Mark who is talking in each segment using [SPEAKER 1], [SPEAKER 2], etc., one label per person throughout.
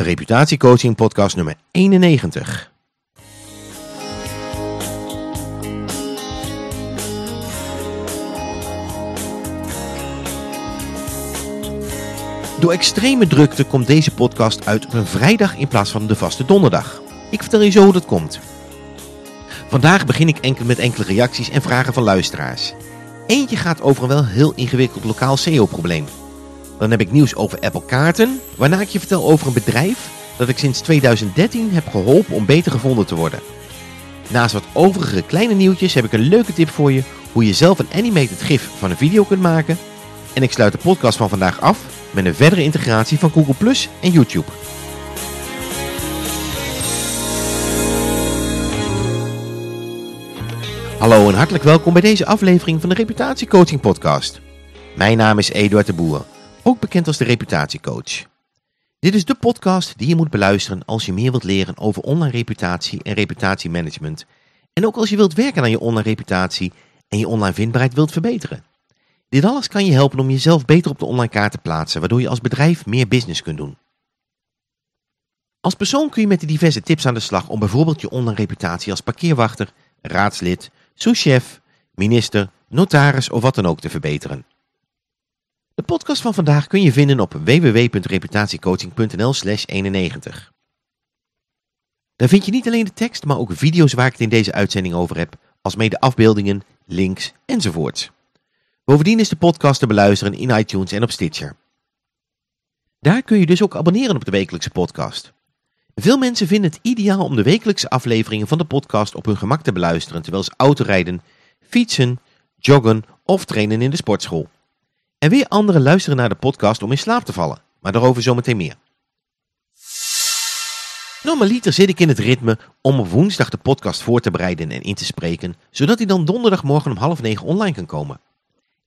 [SPEAKER 1] Reputatiecoaching podcast nummer 91. Door extreme drukte komt deze podcast uit op een vrijdag in plaats van de vaste donderdag. Ik vertel je zo hoe dat komt. Vandaag begin ik enkel met enkele reacties en vragen van luisteraars. Eentje gaat over een wel heel ingewikkeld lokaal SEO-probleem. Dan heb ik nieuws over Apple kaarten, waarna ik je vertel over een bedrijf dat ik sinds 2013 heb geholpen om beter gevonden te worden. Naast wat overige kleine nieuwtjes heb ik een leuke tip voor je hoe je zelf een animated gif van een video kunt maken. En ik sluit de podcast van vandaag af met een verdere integratie van Google Plus en YouTube. Hallo en hartelijk welkom bij deze aflevering van de Reputatiecoaching podcast. Mijn naam is Eduard de Boer, ook bekend als de Reputatiecoach. Dit is de podcast die je moet beluisteren als je meer wilt leren over online reputatie en reputatiemanagement. En ook als je wilt werken aan je online reputatie en je online vindbaarheid wilt verbeteren. Dit alles kan je helpen om jezelf beter op de online kaart te plaatsen, waardoor je als bedrijf meer business kunt doen. Als persoon kun je met de diverse tips aan de slag om bijvoorbeeld je online reputatie als parkeerwachter, raadslid, souschef, minister, notaris of wat dan ook te verbeteren. De podcast van vandaag kun je vinden op www.reputatiecoaching.nl slash 91. Daar vind je niet alleen de tekst, maar ook video's waar ik het in deze uitzending over heb, alsmede afbeeldingen, links enzovoorts. Bovendien is de podcast te beluisteren in iTunes en op Stitcher. Daar kun je dus ook abonneren op de wekelijkse podcast. Veel mensen vinden het ideaal om de wekelijkse afleveringen van de podcast op hun gemak te beluisteren terwijl ze autorijden, fietsen, joggen of trainen in de sportschool. En weer anderen luisteren naar de podcast om in slaap te vallen, maar daarover zometeen meer. Normaliter zit ik in het ritme om op woensdag de podcast voor te bereiden en in te spreken, zodat hij dan donderdagmorgen om half negen online kan komen.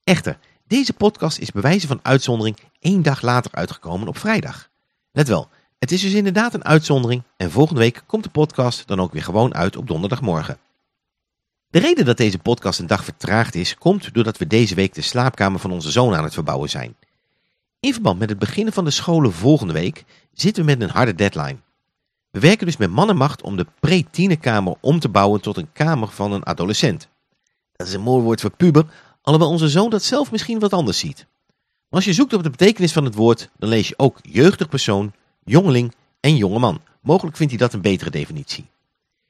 [SPEAKER 1] Echter, deze podcast is bij wijze van uitzondering één dag later uitgekomen op vrijdag. Let wel, het is dus inderdaad een uitzondering en volgende week komt de podcast dan ook weer gewoon uit op donderdagmorgen. De reden dat deze podcast een dag vertraagd is, komt doordat we deze week de slaapkamer van onze zoon aan het verbouwen zijn. In verband met het beginnen van de scholen volgende week zitten we met een harde deadline. We werken dus met man en macht om de pre-tienerkamer om te bouwen tot een kamer van een adolescent. Dat is een mooi woord voor puber, alhoewel onze zoon dat zelf misschien wat anders ziet. Maar als je zoekt op de betekenis van het woord, dan lees je ook jeugdig persoon, jongeling en jongeman. Mogelijk vindt hij dat een betere definitie.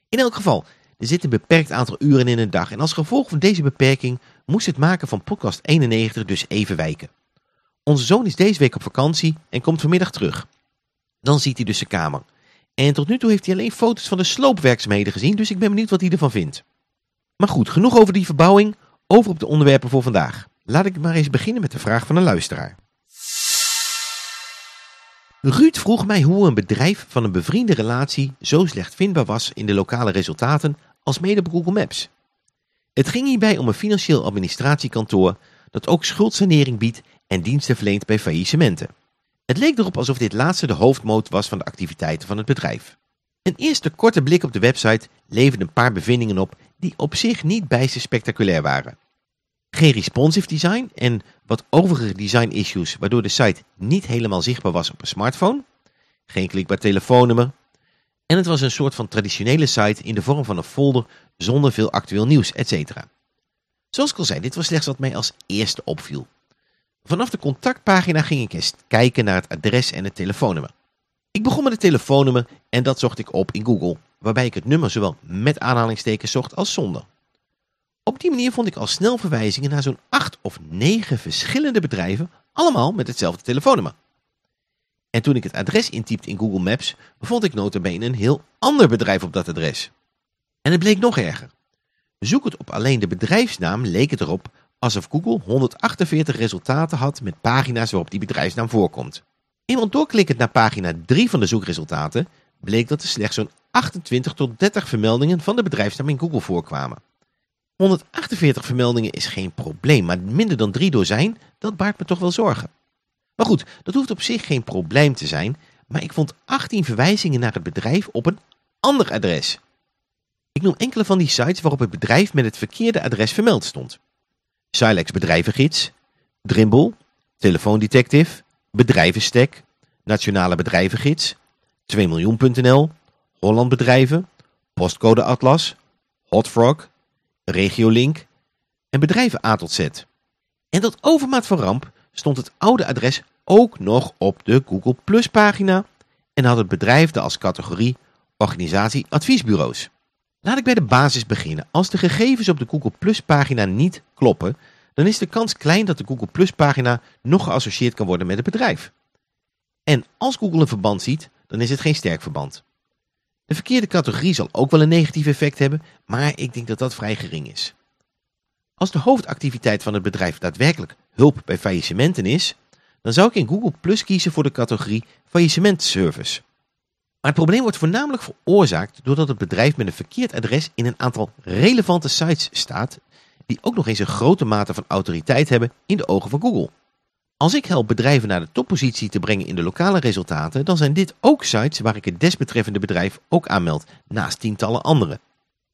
[SPEAKER 1] In elk geval, er zit een beperkt aantal uren in een dag en als gevolg van deze beperking moest het maken van podcast 91 dus even wijken. Onze zoon is deze week op vakantie en komt vanmiddag terug. Dan ziet hij dus zijn kamer. En tot nu toe heeft hij alleen foto's van de sloopwerkzaamheden gezien, dus ik ben benieuwd wat hij ervan vindt. Maar goed, genoeg over die verbouwing, over op de onderwerpen voor vandaag. Laat ik maar eens beginnen met de vraag van een luisteraar. Ruud vroeg mij hoe een bedrijf van een bevriende relatie zo slecht vindbaar was in de lokale resultaten als mede op Google Maps. Het ging hierbij om een financieel administratiekantoor dat ook schuldsanering biedt en diensten verleent bij faillissementen. Het leek erop alsof dit laatste de hoofdmoot was van de activiteiten van het bedrijf. Een eerste korte blik op de website leverde een paar bevindingen op die op zich niet bijster spectaculair waren. Geen responsive design en wat overige design issues waardoor de site niet helemaal zichtbaar was op een smartphone. Geen klikbaar telefoonnummer. En het was een soort van traditionele site in de vorm van een folder zonder veel actueel nieuws, etc. Zoals ik al zei, dit was slechts wat mij als eerste opviel. Vanaf de contactpagina ging ik eens kijken naar het adres en het telefoonnummer. Ik begon met het telefoonnummer en dat zocht ik op in Google, waarbij ik het nummer zowel met aanhalingstekens zocht als zonder. Op die manier vond ik al snel verwijzingen naar zo'n acht of negen verschillende bedrijven, allemaal met hetzelfde telefoonnummer. En toen ik het adres intypte in Google Maps, vond ik notabene een heel ander bedrijf op dat adres. En het bleek nog erger. Zoek het op alleen de bedrijfsnaam leek het erop alsof Google 148 resultaten had met pagina's waarop die bedrijfsnaam voorkomt. Eenmaal doorklikkend naar pagina 3 van de zoekresultaten bleek dat er slechts zo'n 28 tot 30 vermeldingen van de bedrijfsnaam in Google voorkwamen. 148 vermeldingen is geen probleem, maar minder dan drie dozijn, dat baart me toch wel zorgen. Maar goed, dat hoeft op zich geen probleem te zijn, maar ik vond 18 verwijzingen naar het bedrijf op een ander adres. Ik noem enkele van die sites waarop het bedrijf met het verkeerde adres vermeld stond. Silex Bedrijvengids, Drimble, Telefoondetective, Bedrijvenstek, Nationale Bedrijvengids, 2miljoen.nl, Hollandbedrijven, Postcode Atlas, Hotfrog, Regiolink en bedrijven A tot Z. En tot overmaat van ramp stond het oude adres ook nog op de Google Plus pagina en had het bedrijf de als categorie organisatie adviesbureaus. Laat ik bij de basis beginnen. Als de gegevens op de Google Plus pagina niet kloppen, dan is de kans klein dat de Google Plus pagina nog geassocieerd kan worden met het bedrijf. En als Google een verband ziet, dan is het geen sterk verband. De verkeerde categorie zal ook wel een negatief effect hebben, maar ik denk dat dat vrij gering is. Als de hoofdactiviteit van het bedrijf daadwerkelijk hulp bij faillissementen is, dan zou ik in Google Plus kiezen voor de categorie faillissementservice. Maar het probleem wordt voornamelijk veroorzaakt doordat het bedrijf met een verkeerd adres in een aantal relevante sites staat, die ook nog eens een grote mate van autoriteit hebben in de ogen van Google. Als ik help bedrijven naar de toppositie te brengen in de lokale resultaten, dan zijn dit ook sites waar ik het desbetreffende bedrijf ook aanmeld, naast tientallen andere.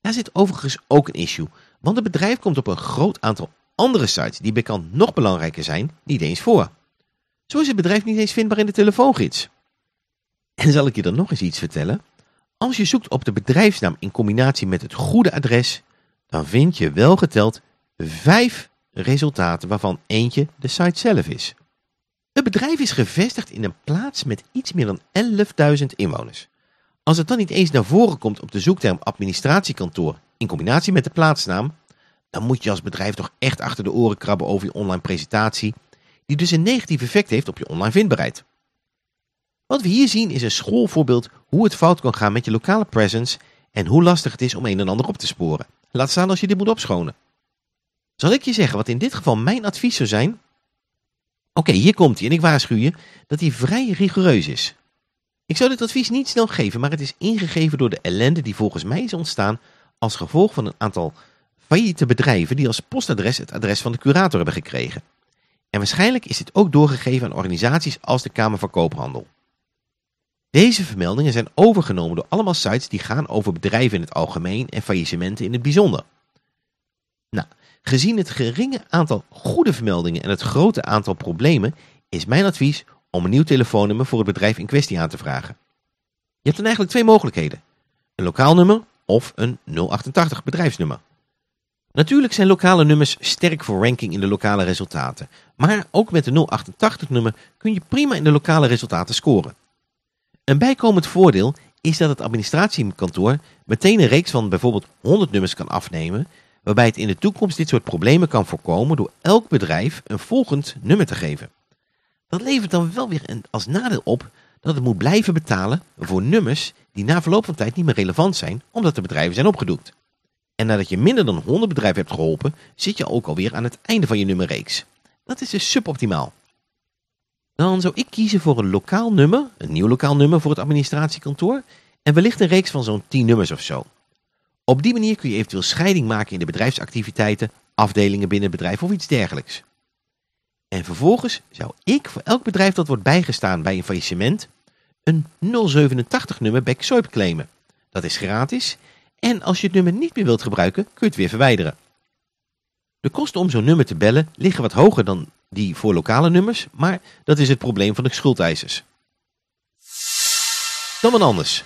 [SPEAKER 1] Daar zit overigens ook een issue, want het bedrijf komt op een groot aantal andere sites die bekend nog belangrijker zijn, niet eens voor. Zo is het bedrijf niet eens vindbaar in de telefoongids. En zal ik je dan nog eens iets vertellen? Als je zoekt op de bedrijfsnaam in combinatie met het goede adres, dan vind je wel geteld vijf resultaten waarvan eentje de site zelf is. Het bedrijf is gevestigd in een plaats met iets meer dan 11.000 inwoners. Als het dan niet eens naar voren komt op de zoekterm administratiekantoor in combinatie met de plaatsnaam, dan moet je als bedrijf toch echt achter de oren krabben over je online presentatie, die dus een negatief effect heeft op je online vindbaarheid. Wat we hier zien is een schoolvoorbeeld hoe het fout kan gaan met je lokale presence en hoe lastig het is om een en ander op te sporen. Laat staan als je dit moet opschonen. Zal ik je zeggen wat in dit geval mijn advies zou zijn? Oké, hier komt hij en ik waarschuw je dat hij vrij rigoureus is. Ik zou dit advies niet snel geven, maar het is ingegeven door de ellende die volgens mij is ontstaan als gevolg van een aantal failliete bedrijven die als postadres het adres van de curator hebben gekregen. En waarschijnlijk is dit ook doorgegeven aan organisaties als de Kamer van Koophandel. Deze vermeldingen zijn overgenomen door allemaal sites die gaan over bedrijven in het algemeen en faillissementen in het bijzonder. Nou, gezien het geringe aantal goede vermeldingen en het grote aantal problemen is mijn advies om een nieuw telefoonnummer voor het bedrijf in kwestie aan te vragen. Je hebt dan eigenlijk twee mogelijkheden. Een lokaal nummer of een 088 bedrijfsnummer. Natuurlijk zijn lokale nummers sterk voor ranking in de lokale resultaten, maar ook met een 088 nummer kun je prima in de lokale resultaten scoren. Een bijkomend voordeel is dat het administratiekantoor meteen een reeks van bijvoorbeeld 100 nummers kan afnemen, waarbij het in de toekomst dit soort problemen kan voorkomen door elk bedrijf een volgend nummer te geven. Dat levert dan wel weer als nadeel op dat het moet blijven betalen voor nummers die na verloop van tijd niet meer relevant zijn omdat de bedrijven zijn opgedoekt. En nadat je minder dan 100 bedrijven hebt geholpen, zit je ook alweer aan het einde van je nummerreeks. Dat is dus suboptimaal. Dan zou ik kiezen voor een lokaal nummer, een nieuw lokaal nummer voor het administratiekantoor en wellicht een reeks van zo'n 10 nummers of zo. Op die manier kun je eventueel scheiding maken in de bedrijfsactiviteiten, afdelingen binnen het bedrijf of iets dergelijks. En vervolgens zou ik voor elk bedrijf dat wordt bijgestaan bij een faillissement een 087 nummer backsoip claimen. Dat is gratis en als je het nummer niet meer wilt gebruiken kun je het weer verwijderen. De kosten om zo'n nummer te bellen liggen wat hoger dan die voor lokale nummers, maar dat is het probleem van de schuldeisers. Dan wat anders.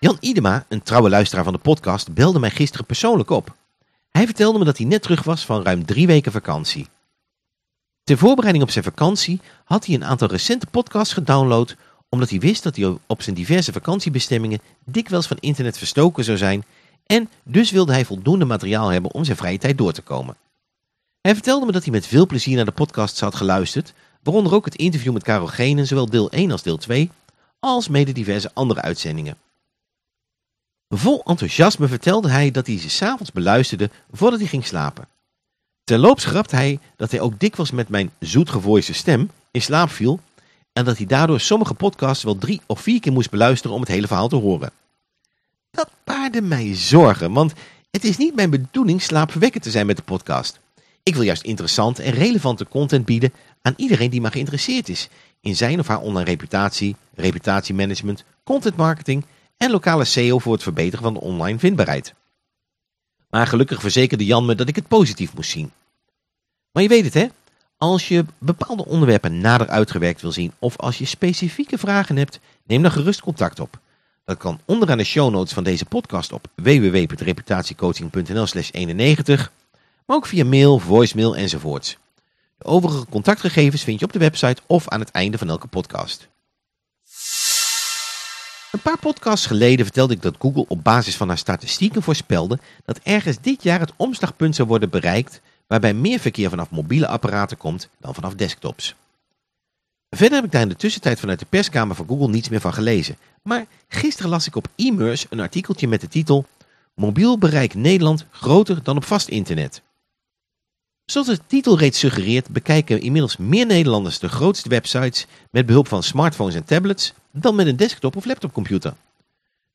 [SPEAKER 1] Jan Idema, een trouwe luisteraar van de podcast, belde mij gisteren persoonlijk op. Hij vertelde me dat hij net terug was van ruim drie weken vakantie. Ter voorbereiding op zijn vakantie had hij een aantal recente podcasts gedownload, omdat hij wist dat hij op zijn diverse vakantiebestemmingen dikwijls van internet verstoken zou zijn en dus wilde hij voldoende materiaal hebben om zijn vrije tijd door te komen. Hij vertelde me dat hij met veel plezier naar de podcasts had geluisterd, waaronder ook het interview met Karel Genen, zowel deel 1 als deel 2, als mede diverse andere uitzendingen. Vol enthousiasme vertelde hij dat hij ze s'avonds beluisterde voordat hij ging slapen. Terloops grapt hij dat hij ook dikwijls met mijn zoetgevoiste stem in slaap viel en dat hij daardoor sommige podcasts wel drie of vier keer moest beluisteren om het hele verhaal te horen. Dat baarde mij zorgen, want het is niet mijn bedoeling slaapverwekkend te zijn met de podcast. Ik wil juist interessante en relevante content bieden aan iedereen die maar geïnteresseerd is in zijn of haar online reputatie, reputatiemanagement, content marketing en lokale SEO voor het verbeteren van de online vindbaarheid. Maar gelukkig verzekerde Jan me dat ik het positief moest zien. Maar je weet het hè, als je bepaalde onderwerpen nader uitgewerkt wil zien of als je specifieke vragen hebt, neem dan gerust contact op. Dat kan onderaan de show notes van deze podcast op www.reputatiecoaching.nl slash 91, maar ook via mail, voicemail enzovoorts. De overige contactgegevens vind je op de website of aan het einde van elke podcast. Een paar podcasts geleden vertelde ik dat Google op basis van haar statistieken voorspelde dat ergens dit jaar het omslagpunt zou worden bereikt waarbij meer verkeer vanaf mobiele apparaten komt dan vanaf desktops. Verder heb ik daar in de tussentijd vanuit de perskamer van Google niets meer van gelezen. Maar gisteren las ik op e-mers een artikeltje met de titel Mobiel bereik Nederland groter dan op vast internet. Zoals de titel reeds suggereert bekijken inmiddels meer Nederlanders de grootste websites met behulp van smartphones en tablets dan met een desktop of laptopcomputer.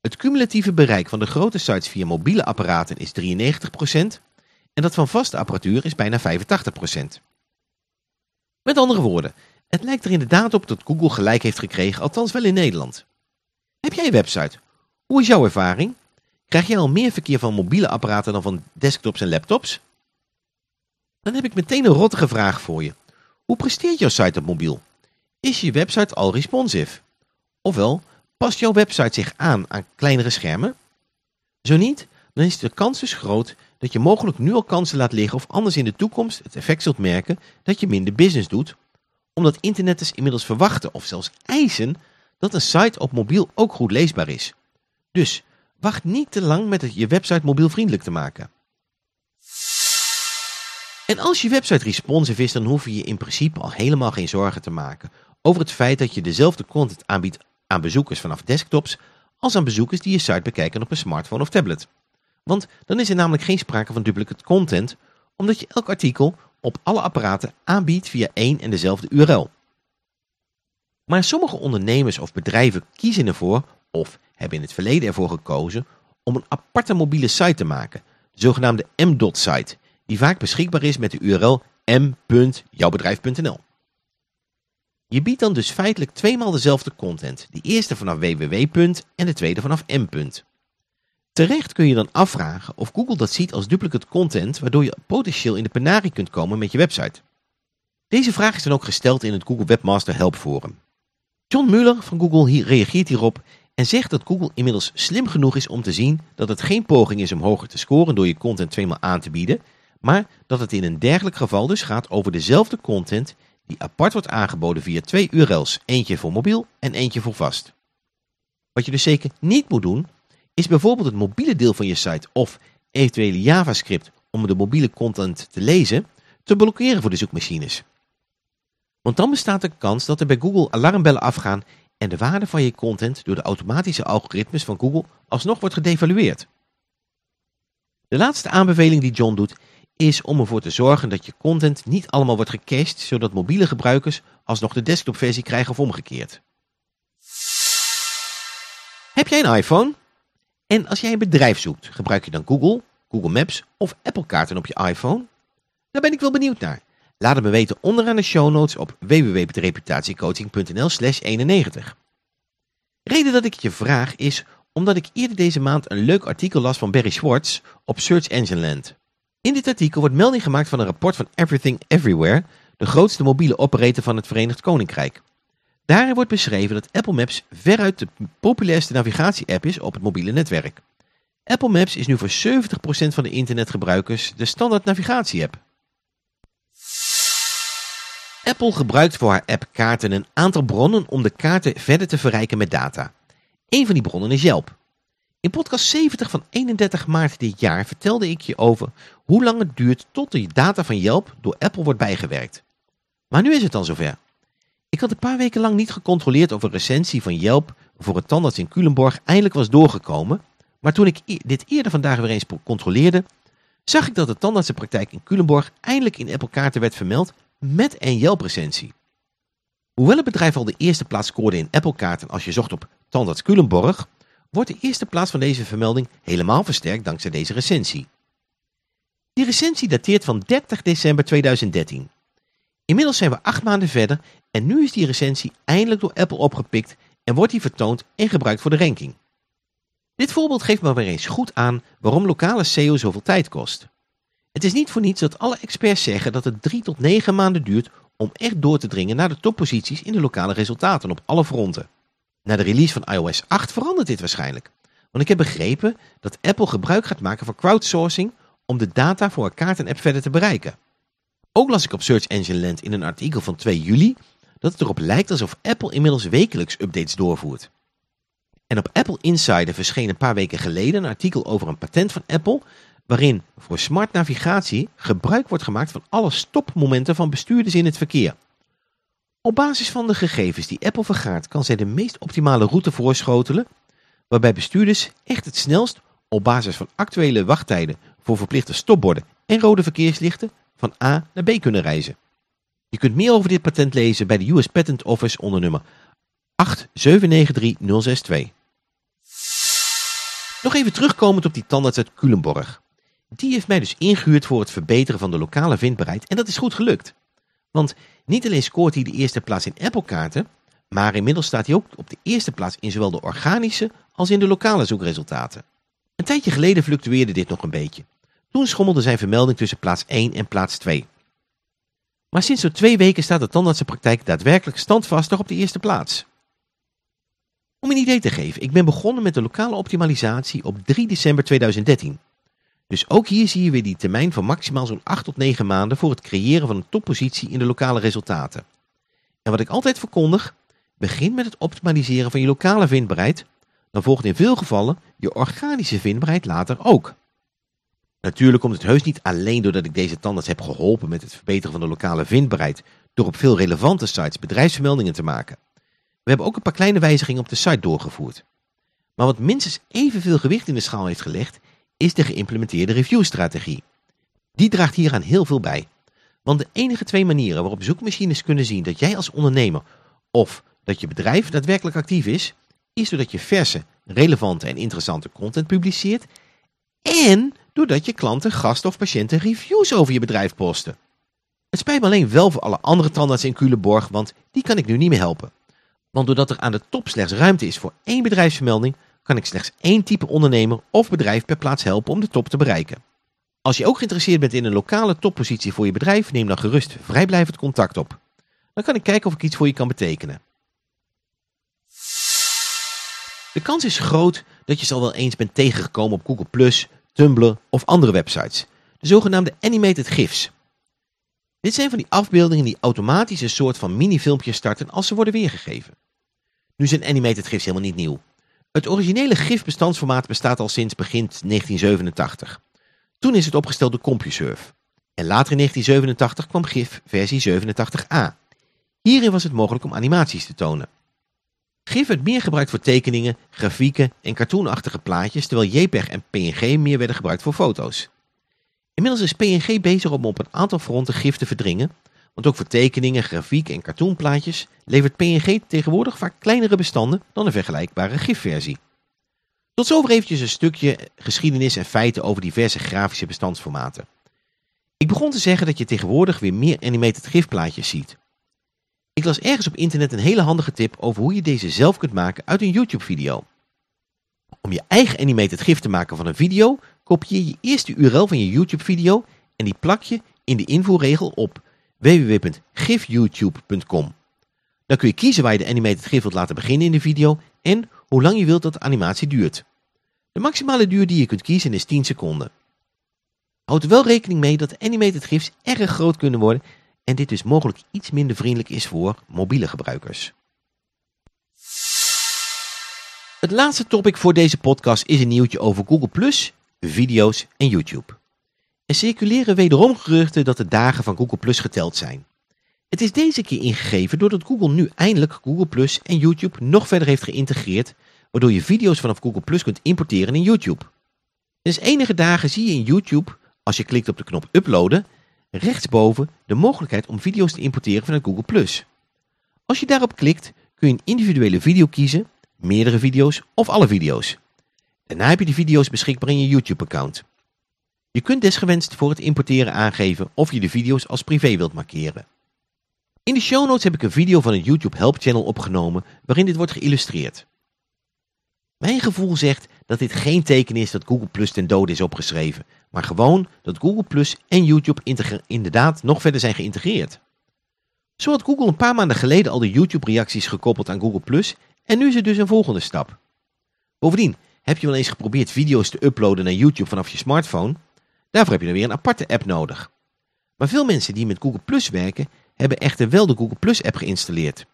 [SPEAKER 1] Het cumulatieve bereik van de grote sites via mobiele apparaten is 93% en dat van vaste apparatuur is bijna 85%. Met andere woorden, het lijkt er inderdaad op dat Google gelijk heeft gekregen, althans wel in Nederland. Heb jij een website? Hoe is jouw ervaring? Krijg jij al meer verkeer van mobiele apparaten dan van desktops en laptops? Dan heb ik meteen een rottige vraag voor je. Hoe presteert jouw site op mobiel? Is je website al responsive? Ofwel, past jouw website zich aan aan kleinere schermen? Zo niet, dan is de kans dus groot dat je mogelijk nu al kansen laat liggen of anders in de toekomst het effect zult merken dat je minder business doet, omdat internetters inmiddels verwachten of zelfs eisen dat een site op mobiel ook goed leesbaar is. Dus wacht niet te lang met je website mobielvriendelijk te maken. En als je website responsive is, dan hoef je je in principe al helemaal geen zorgen te maken over het feit dat je dezelfde content aanbiedt aan bezoekers vanaf desktops als aan bezoekers die je site bekijken op een smartphone of tablet. Want dan is er namelijk geen sprake van duplicate content, omdat je elk artikel op alle apparaten aanbiedt via één en dezelfde URL. Maar sommige ondernemers of bedrijven kiezen ervoor, of hebben in het verleden ervoor gekozen, om een aparte mobiele site te maken, de zogenaamde M.site, die vaak beschikbaar is met de URL m.jouwbedrijf.nl. Je biedt dan dus feitelijk tweemaal dezelfde content, de eerste vanaf www. en de tweede vanaf m. Terecht kun je dan afvragen of Google dat ziet als duplicate content, waardoor je potentieel in de penarie kunt komen met je website. Deze vraag is dan ook gesteld in het Google Webmaster Help Forum. John Muller van Google reageert hierop en zegt dat Google inmiddels slim genoeg is om te zien dat het geen poging is om hoger te scoren door je content tweemaal aan te bieden, maar dat het in een dergelijk geval dus gaat over dezelfde content die apart wordt aangeboden via twee URL's, eentje voor mobiel en eentje voor vast. Wat je dus zeker niet moet doen, is bijvoorbeeld het mobiele deel van je site of eventuele JavaScript om de mobiele content te lezen, te blokkeren voor de zoekmachines. Want dan bestaat de kans dat er bij Google alarmbellen afgaan en de waarde van je content door de automatische algoritmes van Google alsnog wordt gedevalueerd. De laatste aanbeveling die John doet is om ervoor te zorgen dat je content niet allemaal wordt gecached, zodat mobiele gebruikers alsnog de desktopversie krijgen of omgekeerd. Heb jij een iPhone? En als jij een bedrijf zoekt, gebruik je dan Google, Google Maps of Apple kaarten op je iPhone? Daar ben ik wel benieuwd naar. Laat het me weten onderaan de show notes op www.reputatiecoaching.nl slash 91. Reden dat ik het je vraag is omdat ik eerder deze maand een leuk artikel las van Barry Schwartz op Search Engine Land. In dit artikel wordt melding gemaakt van een rapport van Everything Everywhere, de grootste mobiele operator van het Verenigd Koninkrijk. Daarin wordt beschreven dat Apple Maps veruit de populairste navigatie-app is op het mobiele netwerk. Apple Maps is nu voor 70% van de internetgebruikers de standaard navigatie-app. Apple gebruikt voor haar app kaarten een aantal bronnen om de kaarten verder te verrijken met data. Een van die bronnen is Yelp. In podcast 70 van 31 maart dit jaar vertelde ik je over hoe lang het duurt tot de data van Yelp door Apple wordt bijgewerkt. Maar nu is het dan zover. Ik had een paar weken lang niet gecontroleerd of een recensie van Yelp voor het tandarts in Culemborg eindelijk was doorgekomen. Maar toen ik dit eerder vandaag weer eens controleerde, zag ik dat de tandartsenpraktijk in Culemborg eindelijk in Apple kaarten werd vermeld met een Yelp recensie. Hoewel het bedrijf al de eerste plaats scoorde in Apple kaarten als je zocht op tandarts Culemborg, wordt de eerste plaats van deze vermelding helemaal versterkt dankzij deze recensie. Die recensie dateert van 30 december 2013. Inmiddels zijn we acht maanden verder en nu is die recensie eindelijk door Apple opgepikt en wordt die vertoond en gebruikt voor de ranking. Dit voorbeeld geeft maar weer eens goed aan waarom lokale SEO zoveel tijd kost. Het is niet voor niets dat alle experts zeggen dat het 3 tot 9 maanden duurt om echt door te dringen naar de topposities in de lokale resultaten op alle fronten. Na de release van iOS 8 verandert dit waarschijnlijk. Want ik heb begrepen dat Apple gebruik gaat maken van crowdsourcing om de data voor een kaart en app verder te bereiken. Ook las ik op Search Engine Land in een artikel van 2 juli dat het erop lijkt alsof Apple inmiddels wekelijks updates doorvoert. En op Apple Insider verscheen een paar weken geleden een artikel over een patent van Apple waarin voor smart navigatie gebruik wordt gemaakt van alle stopmomenten van bestuurders in het verkeer. Op basis van de gegevens die Apple vergaart kan zij de meest optimale route voorschotelen, waarbij bestuurders echt het snelst op basis van actuele wachttijden voor verplichte stopborden en rode verkeerslichten van A naar B kunnen reizen. Je kunt meer over dit patent lezen bij de US Patent Office onder nummer 8793062. Nog even terugkomend op die tandarts uit Culemborg. Die heeft mij dus ingehuurd voor het verbeteren van de lokale vindbaarheid en dat is goed gelukt. Want niet alleen scoort hij de eerste plaats in Apple-kaarten, maar inmiddels staat hij ook op de eerste plaats in zowel de organische als in de lokale zoekresultaten. Een tijdje geleden fluctueerde dit nog een beetje. Toen schommelde zijn vermelding tussen plaats 1 en plaats 2. Maar sinds zo'n twee weken staat de tandartsenpraktijk daadwerkelijk standvastig op de eerste plaats. Om een idee te geven, ik ben begonnen met de lokale optimalisatie op 3 december 2013. Dus ook hier zie je weer die termijn van maximaal zo'n 8 tot 9 maanden voor het creëren van een toppositie in de lokale resultaten. En wat ik altijd verkondig, begin met het optimaliseren van je lokale vindbaarheid, dan volgt in veel gevallen je organische vindbaarheid later ook. Natuurlijk komt het heus niet alleen doordat ik deze tandarts heb geholpen met het verbeteren van de lokale vindbaarheid door op veel relevante sites bedrijfsvermeldingen te maken. We hebben ook een paar kleine wijzigingen op de site doorgevoerd. Maar wat minstens evenveel gewicht in de schaal heeft gelegd, is de geïmplementeerde reviewstrategie. Die draagt hieraan heel veel bij. Want de enige twee manieren waarop zoekmachines kunnen zien dat jij als ondernemer of dat je bedrijf daadwerkelijk actief is, is doordat je verse, relevante en interessante content publiceert en doordat je klanten, gasten of patiënten reviews over je bedrijf posten. Het spijt me alleen wel voor alle andere tandartsen in Culemborg, want die kan ik nu niet meer helpen. Want doordat er aan de top slechts ruimte is voor één bedrijfsvermelding, kan ik slechts één type ondernemer of bedrijf per plaats helpen om de top te bereiken. Als je ook geïnteresseerd bent in een lokale toppositie voor je bedrijf, neem dan gerust vrijblijvend contact op. Dan kan ik kijken of ik iets voor je kan betekenen. De kans is groot dat je ze al wel eens bent tegengekomen op Google+, Tumblr of andere websites. De zogenaamde animated GIFs. Dit zijn van die afbeeldingen die automatisch een soort van mini-filmpjes starten als ze worden weergegeven. Nu zijn animated GIFs helemaal niet nieuw. Het originele GIF-bestandsformaat bestaat al sinds begin 1987. Toen is het opgesteld door CompuServe. En later in 1987 kwam GIF versie 87a. Hierin was het mogelijk om animaties te tonen. GIF werd meer gebruikt voor tekeningen, grafieken en cartoonachtige plaatjes, terwijl JPEG en PNG meer werden gebruikt voor foto's. Inmiddels is PNG bezig om op een aantal fronten GIF te verdringen, want ook voor tekeningen, grafiek en cartoonplaatjes levert PNG tegenwoordig vaak kleinere bestanden dan een vergelijkbare GIF-versie. Tot zover eventjes een stukje geschiedenis en feiten over diverse grafische bestandsformaten. Ik begon te zeggen dat je tegenwoordig weer meer animated GIF-plaatjes ziet. Ik las ergens op internet een hele handige tip over hoe je deze zelf kunt maken uit een YouTube-video. Om je eigen animated GIF te maken van een video, kopieer je eerst de URL van je YouTube-video en die plak je in de invoerregel op www.gifyoutube.com. Dan kun je kiezen waar je de animated GIF wilt laten beginnen in de video en hoe lang je wilt dat de animatie duurt. De maximale duur die je kunt kiezen is 10 seconden. Houd er wel rekening mee dat animated GIFs erg groot kunnen worden en dit dus mogelijk iets minder vriendelijk is voor mobiele gebruikers. Het laatste topic voor deze podcast is een nieuwtje over Google+, video's en YouTube. Er circuleren wederom geruchten dat de dagen van Google geteld zijn. Het is deze keer ingegeven doordat Google nu eindelijk Google en YouTube nog verder heeft geïntegreerd, waardoor je video's vanaf Google kunt importeren in YouTube. Sinds enige dagen zie je in YouTube, als je klikt op de knop uploaden, rechtsboven de mogelijkheid om video's te importeren vanuit Google+. Als je daarop klikt kun je een individuele video kiezen, meerdere video's of alle video's. Daarna heb je die video's beschikbaar in je YouTube-account. Je kunt desgewenst voor het importeren aangeven of je de video's als privé wilt markeren. In de show notes heb ik een video van het YouTube Help Channel opgenomen waarin dit wordt geïllustreerd. Mijn gevoel zegt dat dit geen teken is dat Google Plus ten dode is opgeschreven, maar gewoon dat Google Plus en YouTube inderdaad nog verder zijn geïntegreerd. Zo had Google een paar maanden geleden al de YouTube reacties gekoppeld aan Google Plus En nu is er dus een volgende stap. Bovendien, heb je wel eens geprobeerd video's te uploaden naar YouTube vanaf je smartphone? Daarvoor heb je dan weer een aparte app nodig. Maar veel mensen die met Google Plus werken, hebben echter wel de Google Plus app geïnstalleerd.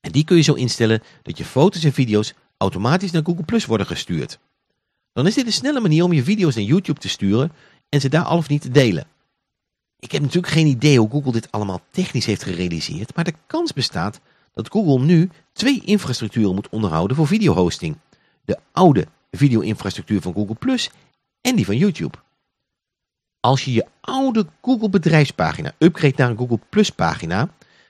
[SPEAKER 1] En die kun je zo instellen dat je foto's en video's automatisch naar Google Plus worden gestuurd. Dan is dit een snelle manier om je video's naar YouTube te sturen en ze daar al of niet te delen. Ik heb natuurlijk geen idee hoe Google dit allemaal technisch heeft gerealiseerd, maar de kans bestaat dat Google nu twee infrastructuren moet onderhouden voor videohosting. De oude video-infrastructuur van Google Plus en die van YouTube. Als je je oude Google bedrijfspagina upgrade naar een Google Plus pagina,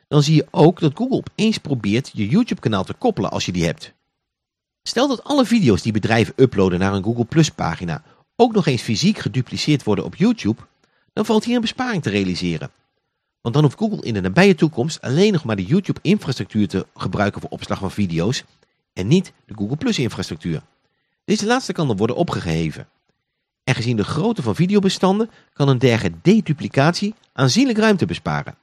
[SPEAKER 1] dan zie je ook dat Google opeens probeert je YouTube kanaal te koppelen als je die hebt. Stel dat alle video's die bedrijven uploaden naar een Google Plus pagina ook nog eens fysiek gedupliceerd worden op YouTube, dan valt hier een besparing te realiseren. Want dan hoeft Google in de nabije toekomst alleen nog maar de YouTube infrastructuur te gebruiken voor opslag van video's en niet de Google Plus infrastructuur. Deze laatste kan dan worden opgeheven. En gezien de grootte van videobestanden kan een dergelijke deduplicatie aanzienlijk ruimte besparen.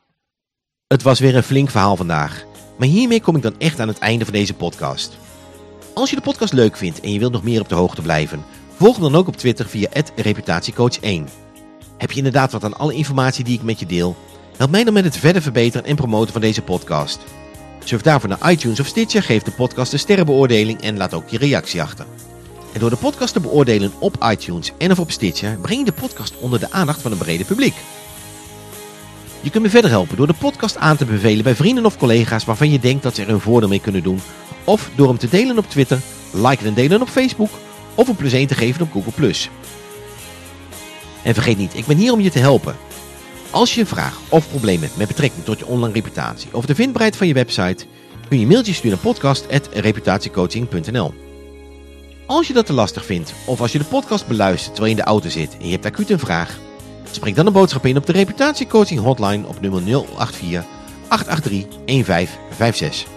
[SPEAKER 1] Het was weer een flink verhaal vandaag, maar hiermee kom ik dan echt aan het einde van deze podcast. Als je de podcast leuk vindt en je wilt nog meer op de hoogte blijven, volg dan ook op Twitter via reputatiecoach1. Heb je inderdaad wat aan alle informatie die ik met je deel? Help mij dan met het verder verbeteren en promoten van deze podcast. Surf daarvoor naar iTunes of Stitcher, geef de podcast een sterrenbeoordeling en laat ook je reactie achter. En door de podcast te beoordelen op iTunes en of op Stitcher, breng je de podcast onder de aandacht van een brede publiek. Je kunt me verder helpen door de podcast aan te bevelen bij vrienden of collega's waarvan je denkt dat ze er een voordeel mee kunnen doen. Of door hem te delen op Twitter, liken en delen op Facebook of een plus 1 te geven op Google+. En vergeet niet, ik ben hier om je te helpen. Als je een vraag of probleem hebt met betrekking tot je online reputatie of de vindbaarheid van je website, kun je een mailtje sturen naar podcast.reputatiecoaching.nl. Als je dat te lastig vindt of als je de podcast beluistert terwijl je in de auto zit en je hebt acuut een vraag, spreek dan een boodschap in op de reputatiecoaching hotline op nummer 084 883 1556.